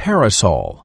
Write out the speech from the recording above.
parasol.